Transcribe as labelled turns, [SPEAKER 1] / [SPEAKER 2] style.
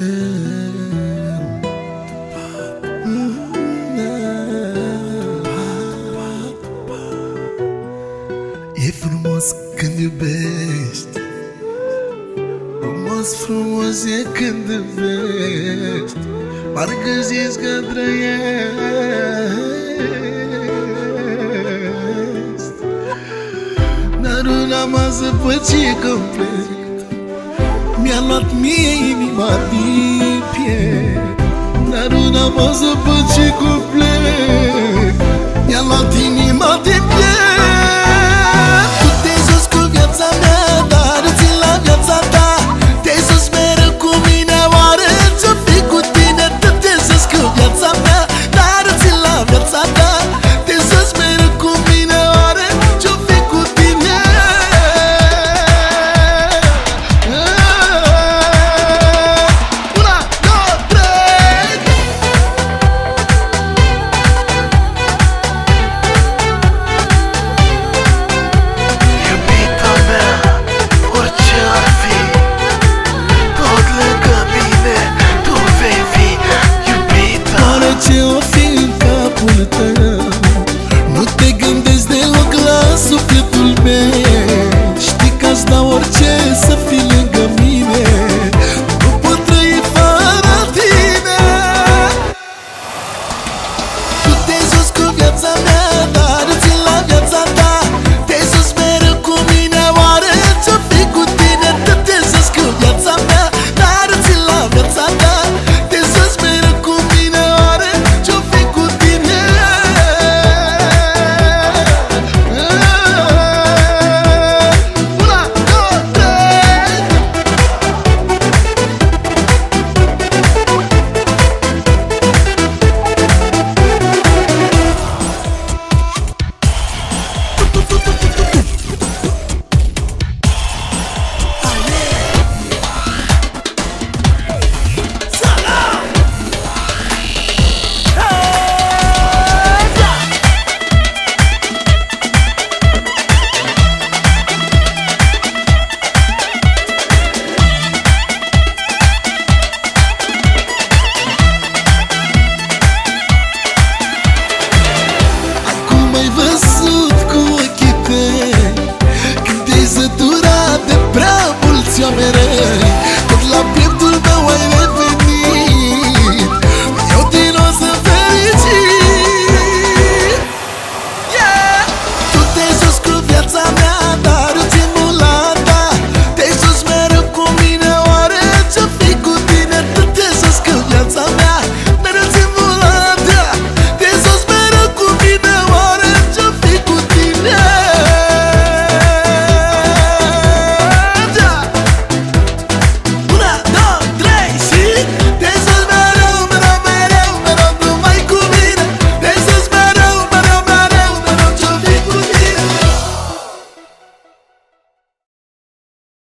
[SPEAKER 1] E frumos când iubești. Frumos, frumos e când iubești. Parcă zici că trăiești. Dar una m-a zăpăcit complet. Mi-a luat mie inima din piept. Dar una m-a zăpăcit complet Mi-a luat inima din piept se